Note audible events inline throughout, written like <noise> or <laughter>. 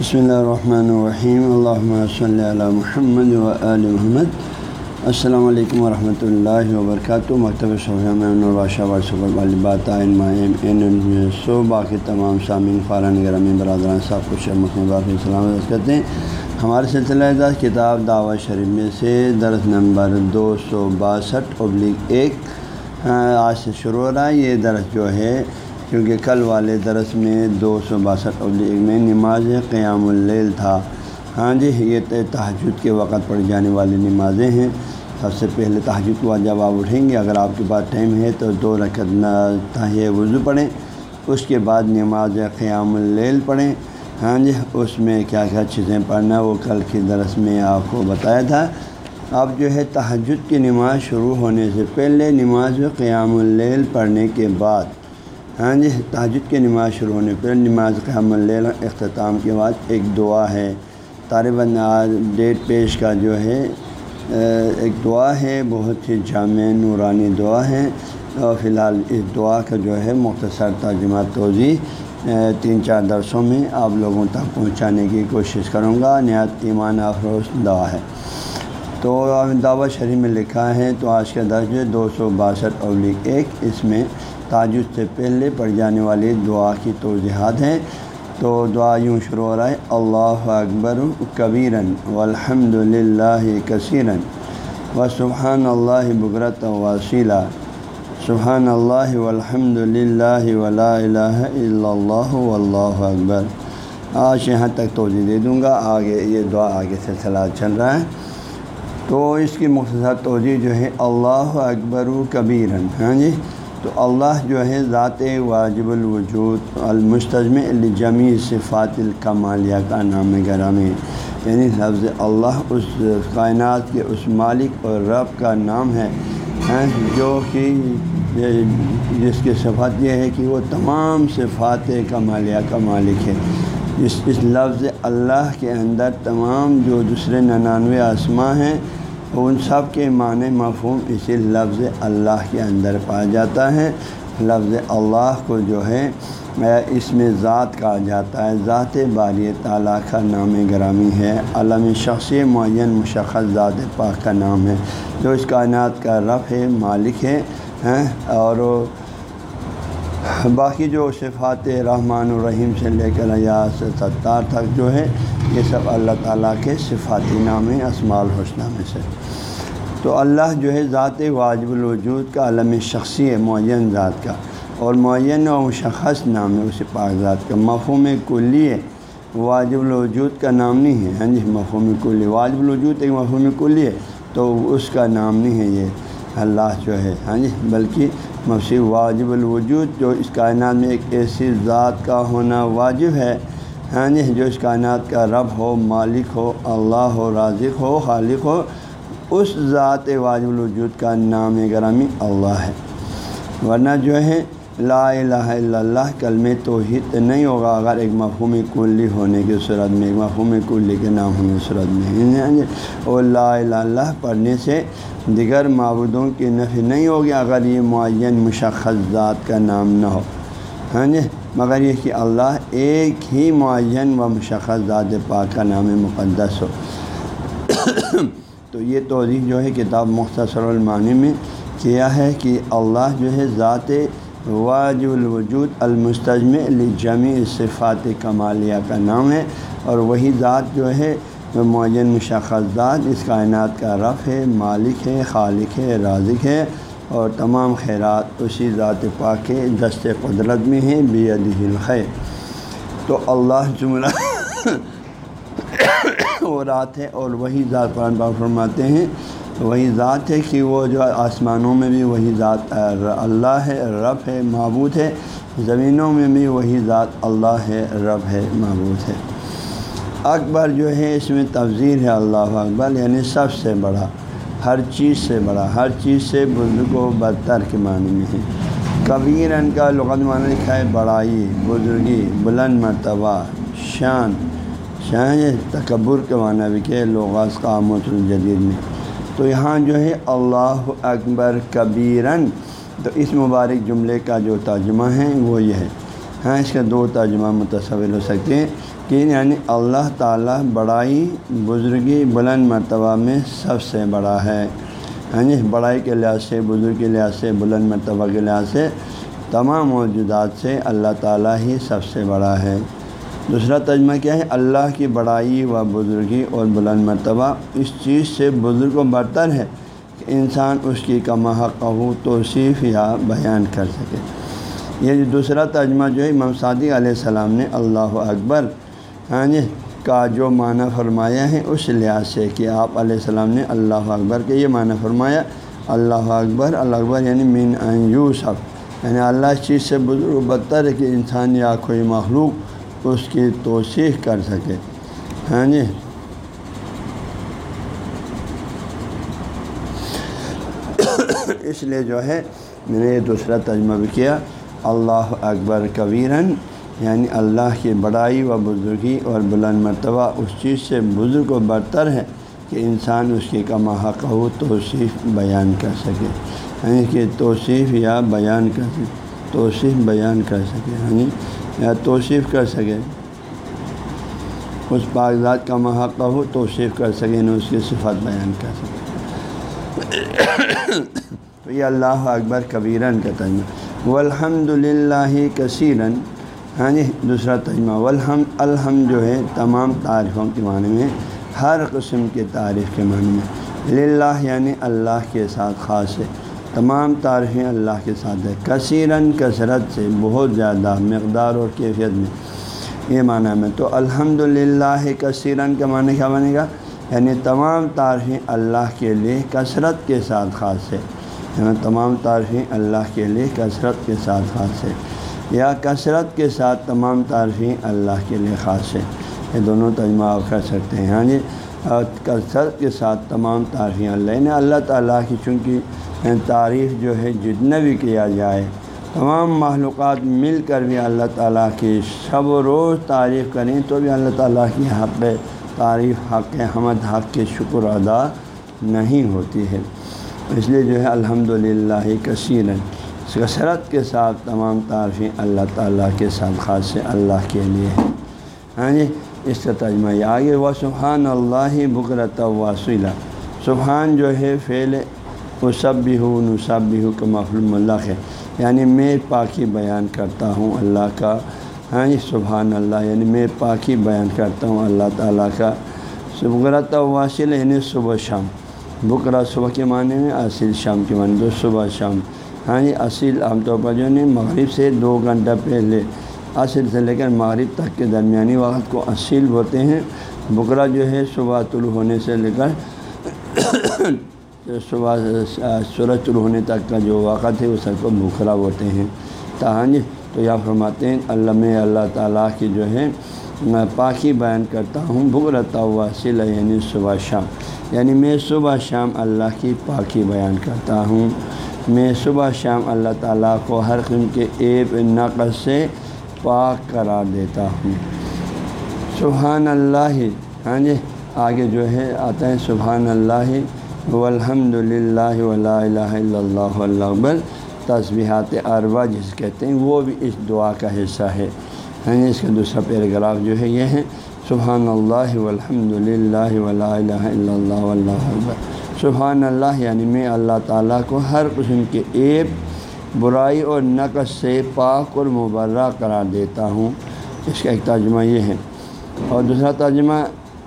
بسم اللہ الرحمن الرحیم اللہ صلی اللہ محمد و محمد السلام علیکم ورحمۃ اللہ وبرکاتہ مکتب سو باقی تمام سامعین فارن گرامی برادران صاحب کچھ باقی سلامت کرتے ہیں ہمارے سلسلہ اعزاز کتاب دعوت شریف میں سے درس نمبر دو سو باسٹھ، ابلیغ ایک، آج سے شروع ہو رہا ہے۔ یہ درس جو ہے کیونکہ کل والے درس میں دو سو باسٹھ ابلیغ میں نماز قیام اللیل تھا۔ ہاں جی یہ تحجد کے وقت پڑھ جانے والی نمازیں ہیں۔ سب سے پہلے تحجد کو جب آپ اٹھیں گے، اگر آپ کے پاس ٹائم ہے تو دو رکعت تاہیہ وضو پڑھیں۔ اس کے بعد نماز قیام اللیل پڑھیں۔ ہاں جی اس میں کیا کیا چیزیں پڑھنا وہ کل کی درس میں آپ کو بتایا تھا۔ اب جو ہے تحجد کی نماز شروع ہونے سے پہلے نماز قیام اللیل پڑھنے کے بعد ہاں جی تحجد کی نماز شروع ہونے پہ نماز قیام اللیل اختتام کے بعد ایک دعا ہے۔ طالب طالباً ڈیٹ پیش کا جو ہے ایک دعا ہے، بہت ہی جامع نورانی دعا ہے۔ اور فی الحال اس دعا کا جو ہے، مختصر ترجمہ توضیع تین چار درسوں میں آپ لوگوں تک پہنچانے کی کوشش کروں گا۔ نہایت ایمان افروز دعا ہے۔ تو دعوت شریف میں لکھا ہے، تو آج کا درج ہے دو سو باسٹھ اولک ایک، اس میں تاجد سے پہلے پڑھ جانے والی دعا کی توضیحات ہیں۔ تو دعا یوں شروع ہو رہا ہے، اللہ اکبر کبیرن والحمد للہ کثیرن و سبحان اللہ بکرت وسیلہ سبحان اللہ والحمد للہ ولا الہ الا اللہ واللہ اکبر آج یہاں تک توجہ دے دوں گا۔ آگے یہ دعا آگے سلسلہ چل رہا ہے۔ تو اس کی مختصر توجہ جو ہے، اللہ اکبر کبیرن ہاں جی؟ تو اللہ جو ہے ذات واجب الوجود المستجم الجمی صفات الکمالیہ کا نام گرامی یعنی لفظ اللہ اس کائنات کے اس مالک اور رب کا نام ہے جو کہ جس کی صفات یہ ہے کہ وہ تمام صفات کمالیہ کا مالک ہے۔ اس اس لفظ اللہ کے اندر تمام جو دوسرے ننانوے آسماں ہیں ان سب کے معنی مفہوم اسی لفظ اللہ کے اندر پایا جاتا ہے۔ لفظ اللہ کو جو ہے، اس میں ذات کہا جاتا ہے۔ ذات باری تعالیٰ کا نام گرامی ہے۔ علم شخصی معین مشخص ذات پاک کا نام ہے۔ جو اس کائنات کا رف ہے، مالک ہے ہاں، اور باقی جو صفات رحمٰن الرحیم سے لے کر یا ستار تک جو ہے یہ سب اللہ تعالیٰ کے صفاتی نام اسماع الحسنہ میں سے۔ تو اللہ جو ہے ذات واجب الوجود کا، علم شخصی ہے، معین ذات کا۔ اور معین و مشخص نام ہے اسی پاک ذات کا۔ مفہوم کلی ہے، واجب الوجود کا نام نہیں ہے۔ ہاں جی مفہوم کلی۔ واجب الوجود ایک مفہوم کلی ہے، تو اس کا نام نہیں ہے یہ۔ اللہ جو ہے ہاں جی بلکہ مفسی واجب الوجود جو اس کائنات میں ایک ایسی ذات کا ہونا واجب ہے۔ یعنی ہاں جی جو اس کائنات کا رب ہو، مالک ہو، اللہ ہو، رازق ہو، خالق ہو، اس ذات واجب الوجود کا نام گرامی اللہ ہے۔ ورنہ جو ہے، لا الہ الا اللہ کلم توحید نہیں ہوگا اگر ایک مفہوم کلی ہونے کی صورت میں، ایک مفہوم کلی کے نام ہونے کی صورت میں۔ یعنی اور لا الہ اللہ پڑھنے سے دیگر معبودوں کی نفی نہیں ہوگی اگر یہ معین مشخص ذات کا نام نہ ہو۔ ہاں جی مگر یہ کہ اللہ ایک ہی معین و مشخص ذات پاک کا نام مقدس ہو۔ تو یہ توضیح جو ہے کتاب مختصر المانی میں کیا ہے کہ اللہ جو ہے ذات واجب الوجود المستجم الجمی صفات کمالیہ کا نام ہے، اور وہی ذات جو ہے معین مشخص ذات اس کائنات کا رف ہے، مالک ہے، خالق ہے، رازق ہے۔ اور تمام خیرات اسی ذات پاک کے دست قدرت میں ہیں بے الخیر۔ تو اللہ جملہ <coughs> وہ رات ہے اور وہی ذات قرآن پاک فرماتے ہیں۔ وہی ذات ہے کہ وہ جو آسمانوں میں بھی وہی ذات، اللہ ہے، رب ہے، معبود ہے۔ زمینوں میں بھی وہی ذات، اللہ ہے، رب ہے، معبود ہے۔ اکبر جو ہے، اس میں تفضیر ہے، اللہ اکبر یعنی سب سے بڑا۔ ہر چیز سے بڑا، ہر چیز سے بزرگ و بدتر کے معنی میں ہے۔ کبیر ان کا لغت معنی لکھا ہے بڑائی، بزرگی، بلند مرتبہ، شان۔ شان تکبر کے معنی بھی کہ لغاس قامت الجدید میں۔ تو یہاں جو ہے اللہ اکبر کبیرن تو اس مبارک جملے کا جو ترجمہ ہے وہ یہ ہے۔ ہاں اس کا دو ترجمہ متصور ہو سکتے ہیں۔ کہ یعنی اللہ تعالیٰ بڑائی بزرگی بلند مرتبہ میں سب سے بڑا ہے۔ ہاں جی بڑائی کے لحاظ سے، بزرگ کے لحاظ سے، بلند مرتبہ کے لحاظ سے تمام موجودات سے اللہ تعالیٰ ہی سب سے بڑا ہے۔ دوسرا ترجمہ کیا ہے؟ اللہ کی بڑائی و بزرگی اور بلند مرتبہ۔ اس چیز سے بزرگ و برتر ہے کہ انسان اس کی کما قہو توصیف یا بیان کر سکے۔ یہ دوسرا ترجمہ جو ہے، امام صادق علیہ السلام نے، اللہ اکبر ہاں جی کا جو معنی فرمایا ہے، اس لحاظ سے کہ آپ علیہ السلام نے اللہ اکبر کے یہ معنی فرمایا، اللہ اکبر اللہ اکبر یعنی مین یوسف۔ یعنی اللہ اس چیز سے بزرگ، بدتر ہے کہ انسان یا کوئی مخلوق اس کی توثیق کر سکے۔ ہاں جی۔ اس لیے جو ہے، میں نے یہ دوسرا ترجمہ بھی کیا، اللہ اکبر کبیرن یعنی اللہ کی بڑائی و بزرگی اور بلند مرتبہ اس چیز سے بزرگ و برتر ہے کہ انسان اس کی کما حق ہو، توصیف بیان کر سکے۔ یعنی کہ توصیف یا بیان کر سکے۔ توصیف بیان کر سکے یعنی یا توصیف کر سکے۔ اس کاغذات کا محقہ ہو، توصیف کر سکے یعنی اس کی صفات بیان کر سکے۔ تو یہ اللہ اکبر کبیرن کا تجمہ والحمد للہ کثیرن ہاں جی دوسرا تجمہ والحم الحمد جو ہے، تمام تعریفوں کے معنی میں، ہر قسم کے تعریف کے معنی میں، للہ یعنی اللہ کے ساتھ خاص ہے، تمام تعریفیں اللہ کے ساتھ ہے کثیرن کثرت سے، بہت زیادہ مقدار اور کیفیت میں، یہ معنی میں، تو الحمد للہ کثیرن کا معنی کیا بنے گا؟ یعنی تمام تعریفیں اللہ کے لیے کثرت کے ساتھ خاص ہے یعنی تمام تعریفیں اللہ کے لیے کثرت کے ساتھ خاص ہے۔ یا کثرت کے ساتھ تمام تعریفیں اللہ کے لیے خاص ہے یہ دونوں ترجمہ آپ کر سکتے ہیں۔ ہاں جی اور کثرت کے ساتھ تمام تعریفیں اللہ یعنی اللہ تعالیٰ کی چونکہ تعریف جو ہے جتنا بھی کیا جائے، تمام معلومات مل کر بھی اللہ تعالیٰ کی شب و روز تعریف کریں تو بھی اللہ تعالیٰ کی حق تعریف، حق حمد، حق کے شکر ادا نہیں ہوتی ہے۔ اس لیے جو ہے الحمد للہ کثیر کثرت کے ساتھ تمام تعریفیں اللہ تعالیٰ کے ساتھ، خاص اللہ کے لیے۔ ہاں جی اس کا ترجمہ یہ آگے وہ سبحان اللہ بکرت واسلہ۔ سبحان جو ہے، فعل وہ سب بھی ہو نصب بھی ہو کہ مفلوم اللہ ہے۔ یعنی میں پاکی بیان کرتا ہوں اللہ کا۔ ہاں جی سبحان اللہ یعنی میں پاکی بیان کرتا ہوں اللہ تعالیٰ کا۔ بکرت واصل یعنی صبح شام۔ بکرا صبح کے معنی میں، اصل شام کے معنی دو صبح شام۔ ہاں جی اصل عام طور پر جو ہے مغرب سے دو گھنٹہ پہلے عصر سے لے کر مغرب تک کے درمیانی وقت کو اصیل بولتے ہیں۔ بکرا جو ہے، صبح طلوع ہونے سے لے کر <coughs> صبح سورج طلوع ہونے تک کا جو وقت ہے اس کو بکرا بولتے ہیں۔ تاہن تو ہاں جی، یا فرماتے ہیں اللہ اللہ تعالیٰ کی جو ہے، میں پاکی بیان کرتا ہوں بکرتا ہوا سل یعنی صبح شام۔ یعنی میں صبح شام اللہ کی پاکی بیان کرتا ہوں۔ میں صبح شام اللہ تعالیٰ کو ہر قسم کے ایب نقص سے پاک قرار دیتا ہوں۔ سبحان اللہ۔ ہاں جی آگے جو ہے، آتا ہے سبحان اللہ۔ والحمد للہ ولا الہ الا اللہ اکبر۔ تصبیحات اربا جس کہتے ہیں، وہ بھی اس دعا کا حصہ ہے۔ ہاں جی اس کا دوسرا پیراگراف جو ہے، یہ ہے، سبحان اللہ والحمد للہ ولا الہ الا اللہ اللہ اکبر۔ سبحان اللہ یعنی میں اللہ تعالیٰ کو ہر قسم کے ایپ برائی اور نقص سے پاک اور مبرہ قرار دیتا ہوں۔ اس کا ایک ترجمہ یہ ہے۔ اور دوسرا ترجمہ،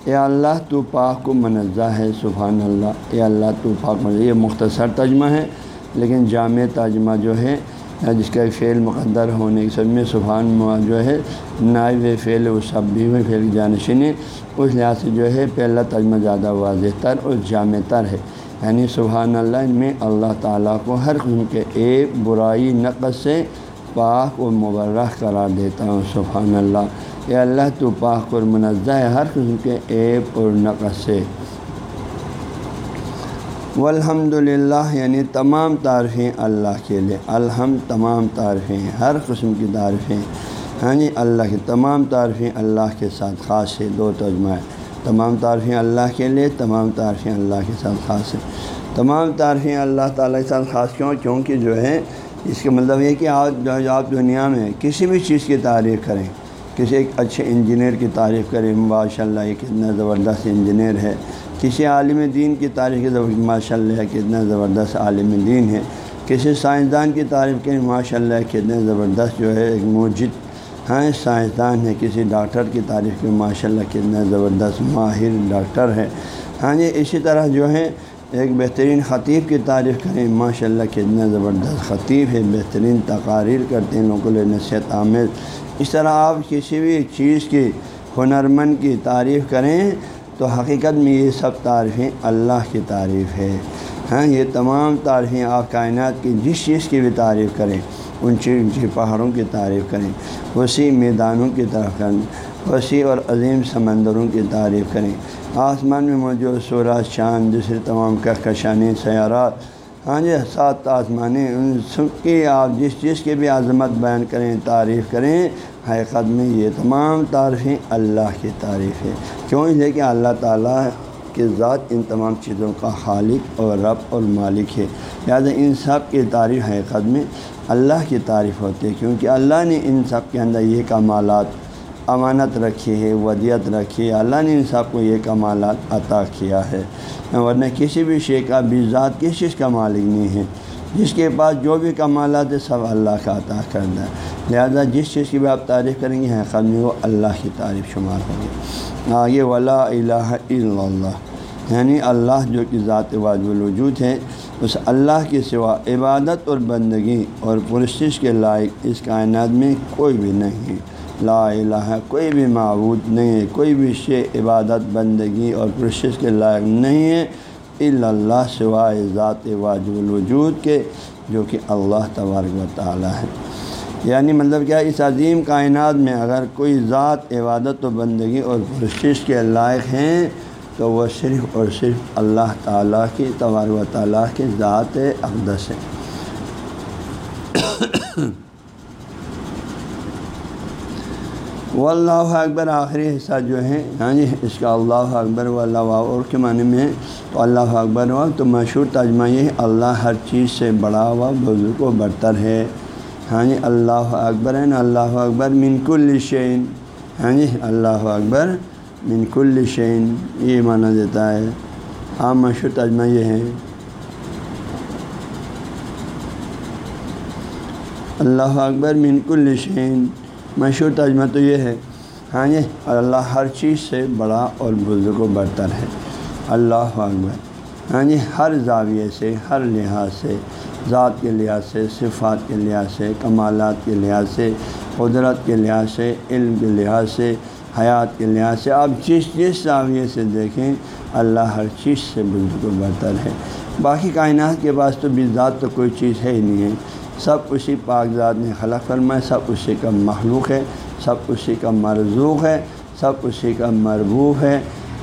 اے اللہ، تو پاک کو منزہ ہے سبحان اللہ اے اللہ، تو پاک منزہ یہ مختصر ترجمہ ہے، لیکن جامع ترجمہ جو ہے جس کا فعل مقدر ہونے کے سب میں سبحان جو ہے، نائب فعل و سب بھی ہوئے فعل جانشین اس لحاظ سے جو ہے، پہلا ترجمہ زیادہ واضح تر اور جامع تر ہے۔ یعنی سبحان اللہ میں اللہ تعالیٰ کو ہر قسم کے ایک برائی، نقص سے پاک و مبرہ قرار دیتا ہوں۔ سبحان اللہ، اے اللہ، تو پاک اور منزہ ہے، ہر قسم کے ایپ اور نقص سے۔ والحمد للہ یعنی تمام تعریفیں اللہ کے لیے۔ الحمد تمام تعریفیں، ہر قسم کی تعریفیں۔ ہاں جی اللہ کی تمام تعریفیں اللہ کے ساتھ خاص ہے، دو ترجمہ ہے۔ تمام تعریفیں اللہ کے لیے، تمام تعریفیں اللہ کے ساتھ خاص ہیں تمام تعریفیں اللہ تعالیٰ کے ساتھ خاص کیوں؟ کیونکہ جو ہے، اس کا مطلب یہ کہ آپ آپ دنیا میں کسی بھی چیز کی تعریف کریں، کسی ایک اچھے انجینئر کی تعریف کریں ماشاء اللہ یہ کتنا زبردست انجینئر ہے۔ کسی عالم دین کی تعریف ماشاء اللہ کتنا زبردست عالم دین ہے، کسی سائنسدان کی تعریف کریں ماشاء اللہ کتنے زبردست جو ہے ایک موجد ہاں سائنسدان ہے، کسی ڈاکٹر کی تعریف کریں ماشاء اللہ کتنا زبردست ماہر ڈاکٹر ہے۔ ہاں جی اسی طرح جو ہے ایک بہترین خطیب کی تعریف کریں ماشاء اللہ کتنا زبردست خطیب ہے، بہترین تقاریر کرتے ہیں، لوگوں نصیحت آمیز۔ اس طرح آپ کسی بھی چیز کی ہنرمند کی تعریف کریں تو حقیقت میں یہ سب تعریفیں اللہ کی تعریف ہے۔ ہاں یہ تمام تعریفیں آپ کائنات کی جس چیز کی بھی تعریف کریں اونچی اونچی پہاڑوں کی تعریف کریں، وسیع میدانوں کی طرف کریں، وسیع اور عظیم سمندروں کی تعریف کریں۔ آسمان میں موجود سورج، چاند، دوسرے تمام کہکشانی سیارات ہاں جی سات آسمانی ان سب کی آپ جس چیز کی بھی عظمت بیان کریں، تعریف کریں، حقیقت میں یہ تمام تعریفیں اللہ کی تعریف ہے کیوں؟ یہ کہ اللہ تعالیٰ کے ذات ان تمام چیزوں کا خالق اور رب اور مالک ہے۔ لہٰذا ان سب کی تعریف حقیقت میں اللہ کی تعریف ہوتی ہے، کیونکہ اللہ نے ان سب کے اندر یہ کمالات امانت رکھی ہے ودیت رکھی ہے۔ اللہ نے ان سب کو یہ کمالات عطا کیا ہے۔ ورنہ کسی بھی شے کا، بھی ذات کس چیز کا مالک نہیں ہے۔ جس کے پاس جو بھی کمالات ہے سب اللہ کا عطا کرنا ہے۔ لہذا جس چیز کی بھی آپ تعریف کریں گے حقیقت میں وہ اللہ کی تعریف شمار ہوگی۔ آگے، ولا الہ الا اللہ یعنی اللہ جو کہ ذات واجب الوجود ہے، اس اللہ کے سوا عبادت اور بندگی اور پرشش کے لائق اس کائنات میں کوئی بھی نہیں۔ ہے لا الہ کوئی بھی معبود نہیں ہے، کوئی بھی شے عبادت بندگی اور پرشش کے لائق نہیں ہے الا اللہ سوائے ذات واجب الوجود کے، جو کہ اللہ تبارک و تعالیٰ ہے۔ یعنی مطلب کیا اس عظیم کائنات میں اگر کوئی ذات، عبادت و بندگی اور پرشش کے لائق ہیں تو وہ صرف اور صرف اللہ تعالیٰ کی، تبارک و تعالیٰ کی ذات اقدس ہے۔ <coughs> و اللہ اکبر، آخری حصہ جو ہے ہاں جی اس کا اللہ اکبر و اللہ اور کے معنی میں تو اللہ اکبر ہوا تو مشہور ترجمہ یہ اللہ ہر چیز سے بڑا ہوا بزرگ و برتر ہے۔ ہاں جی اللہ اکبر ہے نا اللہ اکبر منک الشین ہاں جی اللہ اکبر منک الشین یہ مانا دیتا ہے۔ عام مشہور ترجمہ یہ ہے۔ اللہ اکبر منک الشین مشہور ترجمہ تو یہ ہے ہاں جی اللہ ہر چیز سے بڑا اور بزرگ و برتر ہے۔ اللہ اکبر۔ ہاں جی ہر زاویے سے، ہر لحاظ سے، ذات کے لحاظ سے، صفات کے لحاظ سے، کمالات کے لحاظ سے، قدرت کے لحاظ سے، علم کے لحاظ سے، حیات کے لحاظ سے۔ آپ جس جس زاویے سے دیکھیں، اللہ ہر چیز سے بزرگ و برتر ہے۔ باقی کائنات کے پاس تو بھی ذات تو کوئی چیز ہے ہی نہیں ہے۔ سب اسی پاک ذات نے خلق فرمایا سب اسی کا مخلوق ہے، سب اسی کا مرزوق ہے، سب اسی کا مربوب ہے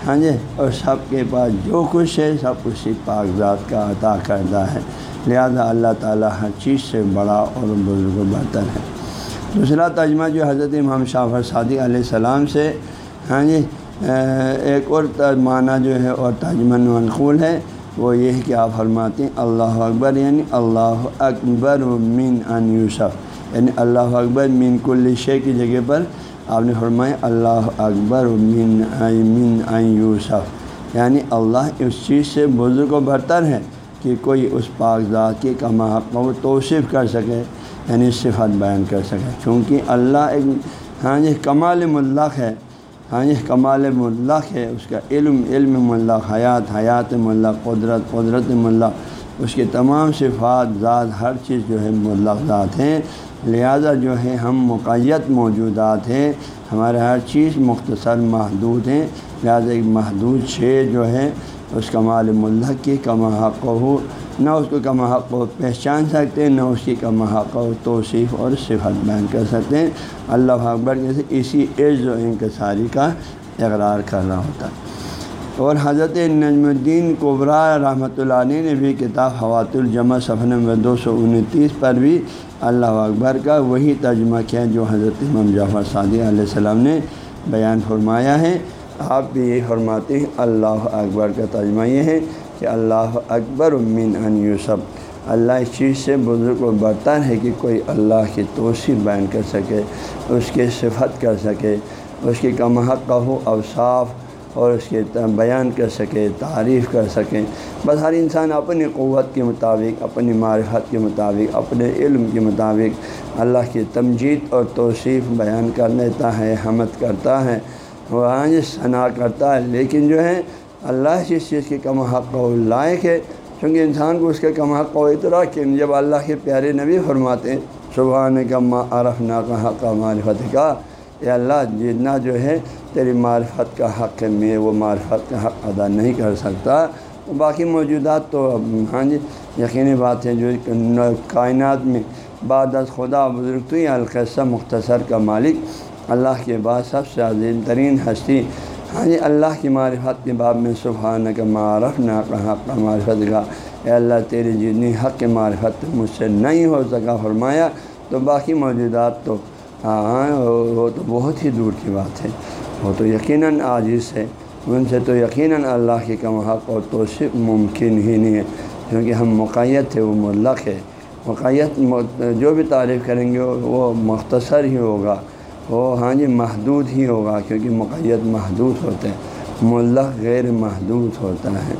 ہاں جی؟ اور سب کے پاس جو کچھ ہے، سب اسی پاک ذات کا عطا کردہ ہے۔ لہذا اللہ تعالیٰ ہر چیز سے بڑا اور بزرگ و بہتر ہے۔ دوسرا ترجمہ جو حضرت امام شاہ صادی علیہ السلام سے ہاں جی؟ ایک اور معنی جو ہے اور ترجمہ منقول ہے۔ وہ یہ ہے کہ آپ فرماتے ہیں اللہ اکبر یعنی اللہ اکبر من ان یوسف۔ یعنی اللہ اکبر مین کل شے کی جگہ پر آپ نے فرمایا اللہ اکبر من من ان یوسف۔ یعنی اللہ اس چیز سے بزرگ و برتر ہے کہ کوئی اس پاک ذات کی کما کو توصیف کر سکے یعنی صفت بیان کر سکے۔ چونکہ اللہ ایک ہاں جی کمال ملق ہے۔ ہاں یہ کمال ملق ہے، اس کا علم علم ملق حیات حیات ملق قدرت قدرت ملق اس کے تمام صفات، ذات، ہر چیز جو ہے ملق ذات ہیں۔ لہذا جو ہے ہم مقیت موجودات ہیں، ہمارے ہر چیز مختصر محدود ہیں۔ لہٰذا ایک محدود شے جو ہے اس کمال ملق کی کما حق ہو، نہ اس کو کما حق کو پہچان سکتے ہیں نہ اس کی کما حق و توصیف اور صفت بیان کر سکتے۔ ہیں اللہ اکبر جیسے اسی عز و انکساری کا اقرار کر رہا ہوتا۔ ہے اور حضرت نجم الدین قبرا رحمۃ اللہ علیہ نے بھی کتاب حوات الجمع صفحہ نمبر دو سو انتیس پر بھی اللہ اکبر کا وہی ترجمہ کیا جو حضرت امام جعفر صادی علیہ السلام نے بیان فرمایا ہے۔ آپ بھی یہ فرماتے ہیں، اللہ اکبر کا ترجمہ یہ ہے کہ اللہ اکبر من ان یوسف۔ اللہ اس چیز سے بزرگ و برتر ہے کہ کوئی اللہ کی توصیف بیان کر سکے، اس کے صفت کر سکے، اس کی کم حق ہو اوصاف اور اس کے بیان کر سکے، تعریف کر سکیں بس ہر انسان اپنی قوت کے مطابق، اپنی معرفت کے مطابق، اپنے علم کے مطابق اللہ کی تمجید اور توصیف بیان کر لیتا ہے، حمد کرتا ہے۔ وہاں ثنا کرتا ہے۔ لیکن جو ہے، اللہ جس چیز کی کم حق و لائق ہے، چونکہ انسان کو اس کے کم حق و اطراع کہ جب اللہ کے پیارے نبی فرماتے ہیں صبح نے کما عرف نا کا حق معرفت کا یا اللہ، جتنا جو ہے تیری معرفت کا حق ہے، میں وہ معرفت کا حق ادا نہیں کر سکتا۔ باقی موجودات تو ہاں جی یقینی بات ہے، جو کائنات میں بعد از خدا بزرگ تو ہی القصہ مختصر کا مالک اللہ کے بعد سب سے عظیم ترین ہستی ہاں جی اللہ کی معرفت کے باب میں سبحانہ کا معرف نہ کا حق کا معرفت کا۔ اے اللہ تیری جتنی حق معرفت مجھ سے نہیں ہو سکا، فرمایا تو باقی موجودات تو ہاں وہ تو بہت ہی دور کی بات ہے۔ وہ تو یقیناً عاجز ہے۔ ان سے تو یقیناً اللہ کے کم حق اور توصف ممکن ہی نہیں ہے، کیونکہ ہم مقیت ہے وہ ملق ہے۔ مقیت، جو بھی تعریف کریں گے، وہ مختصر ہی ہوگا۔ وہ ہاں جی محدود ہی ہوگا کیونکہ مقیت محدود ہوتے ہیں ملق غیر محدود ہوتا ہے۔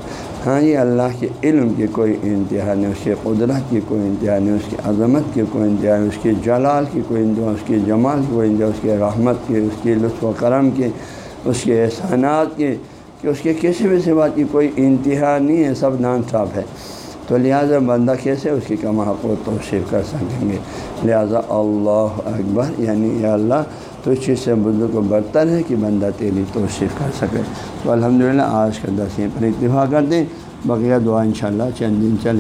ہاں جی اللہ کے علم کی کوئی انتہا نہیں، اس کے قدرت کی کوئی انتہا نہیں، اس کی عظمت کی کوئی انتہا نہیں، اس کی جلال کی کوئی انتہا اس کی جمال کی کوئی انتہا، اس کے رحمت کی، اس کی لطف و کرم کی، اس کے احسانات کی، کہ اس کے کسی بھی سوا کی کوئی انتہا نہیں ہے، سب نان صاف ہے۔ تو لہٰذا بندہ کیسے اس کی کما کو توشیف کر سکیں گے؟ لہٰذا اللہ اکبر یعنی یا اللہ، تو اس چیز سے بزرگ کو برتر ہے کہ بندہ تیری توشیف کر سکے۔ تو الحمدللہ، آج کا دس پر اتفاق کر دیں، بقیہ دعا انشاءاللہ چند دن چلے۔